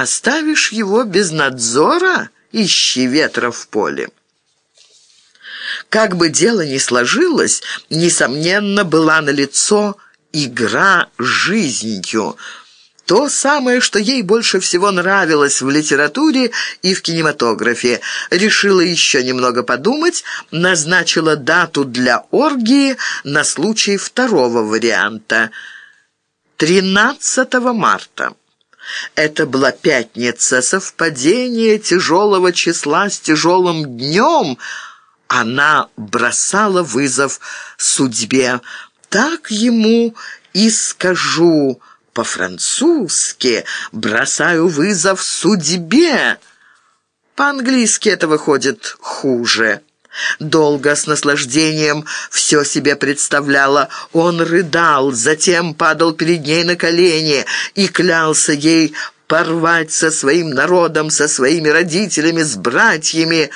Оставишь его без надзора? Ищи ветра в поле. Как бы дело ни сложилось, несомненно, была налицо игра жизнью – то самое, что ей больше всего нравилось в литературе и в кинематографе. Решила еще немного подумать, назначила дату для оргии на случай второго варианта. 13 марта. Это была пятница, совпадение тяжелого числа с тяжелым днем. Она бросала вызов судьбе. Так ему и скажу по-французски «бросаю вызов судьбе». По-английски это выходит хуже. Долго с наслаждением все себе представляла. Он рыдал, затем падал перед ней на колени и клялся ей порвать со своим народом, со своими родителями, с братьями.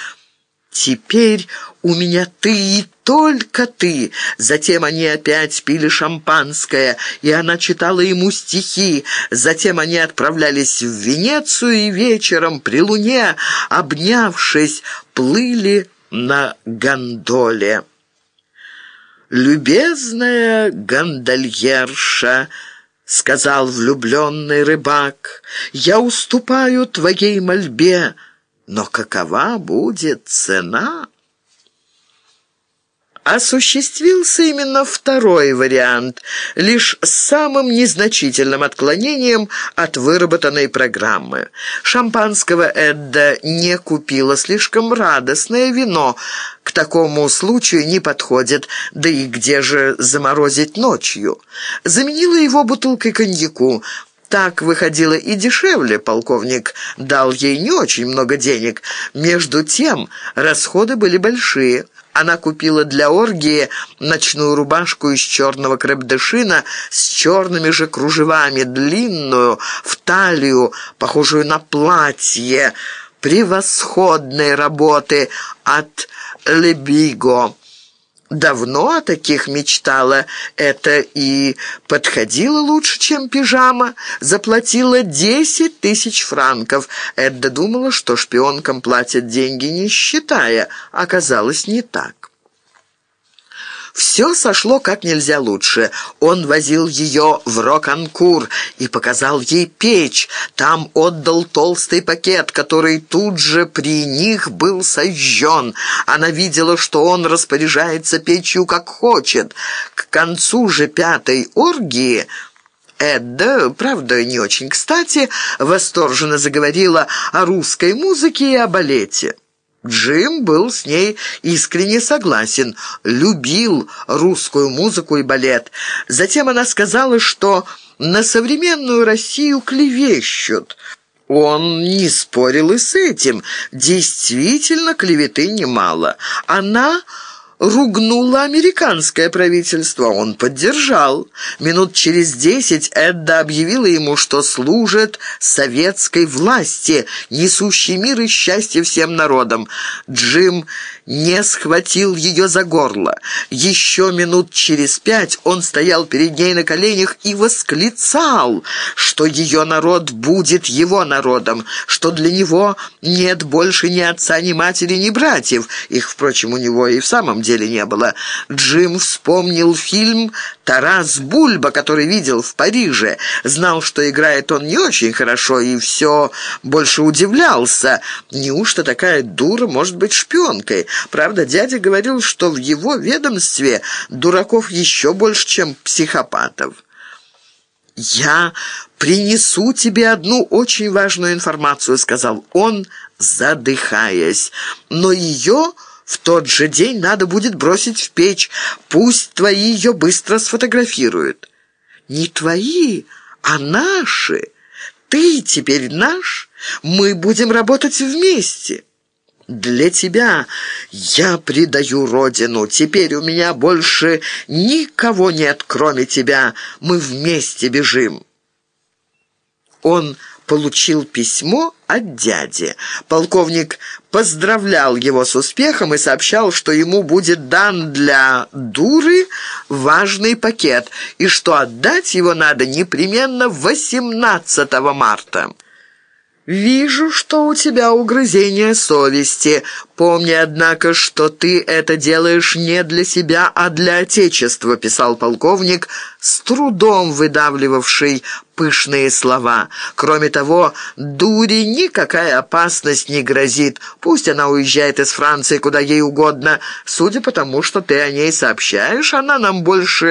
Теперь у меня ты и только ты. Затем они опять пили шампанское, и она читала ему стихи. Затем они отправлялись в Венецию и вечером при луне, обнявшись, плыли на гондоле. «Любезная гондольерша», — сказал влюбленный рыбак, — «я уступаю твоей мольбе». Но какова будет цена? Осуществился именно второй вариант, лишь самым незначительным отклонением от выработанной программы. Шампанского Эдда не купила, слишком радостное вино к такому случаю не подходит, да и где же заморозить ночью. Заменила его бутылкой коньяку, так выходило и дешевле, полковник дал ей не очень много денег. Между тем расходы были большие. Она купила для оргии ночную рубашку из черного крепдешина с черными же кружевами, длинную, в талию, похожую на платье, превосходной работы от Лебиго. Давно о таких мечтала. Это и подходило лучше, чем пижама. Заплатила десять тысяч франков. Эдда думала, что шпионкам платят деньги, не считая. Оказалось, не так. Все сошло как нельзя лучше. Он возил ее в Роканкур и показал ей печь. Там отдал толстый пакет, который тут же при них был сожжен. Она видела, что он распоряжается печью как хочет. К концу же пятой оргии... Эдда, правда, не очень кстати, восторженно заговорила о русской музыке и о балете. Джим был с ней искренне согласен, любил русскую музыку и балет. Затем она сказала, что на современную Россию клевещут. Он не спорил и с этим. Действительно, клеветы немало. Она ругнуло американское правительство. Он поддержал. Минут через десять Эдда объявила ему, что служит советской власти, несущей мир и счастье всем народам. Джим не схватил ее за горло. Еще минут через пять он стоял перед ней на коленях и восклицал, что ее народ будет его народом, что для него нет больше ни отца, ни матери, ни братьев. Их, впрочем, у него и в самом деле не было. Джим вспомнил фильм «Тарас Бульба», который видел в Париже. Знал, что играет он не очень хорошо и все больше удивлялся. Неужто такая дура может быть шпионкой? Правда, дядя говорил, что в его ведомстве дураков еще больше, чем психопатов. «Я принесу тебе одну очень важную информацию», — сказал он, задыхаясь. «Но ее в тот же день надо будет бросить в печь. Пусть твои ее быстро сфотографируют». «Не твои, а наши. Ты теперь наш. Мы будем работать вместе». Для тебя я предаю родину. Теперь у меня больше никого нет, кроме тебя. Мы вместе бежим». Он получил письмо от дяди. Полковник поздравлял его с успехом и сообщал, что ему будет дан для дуры важный пакет и что отдать его надо непременно 18 марта. «Вижу, что у тебя угрызение совести. Помни, однако, что ты это делаешь не для себя, а для Отечества», — писал полковник, с трудом выдавливавший пышные слова. «Кроме того, дуре никакая опасность не грозит. Пусть она уезжает из Франции куда ей угодно. Судя по тому, что ты о ней сообщаешь, она нам больше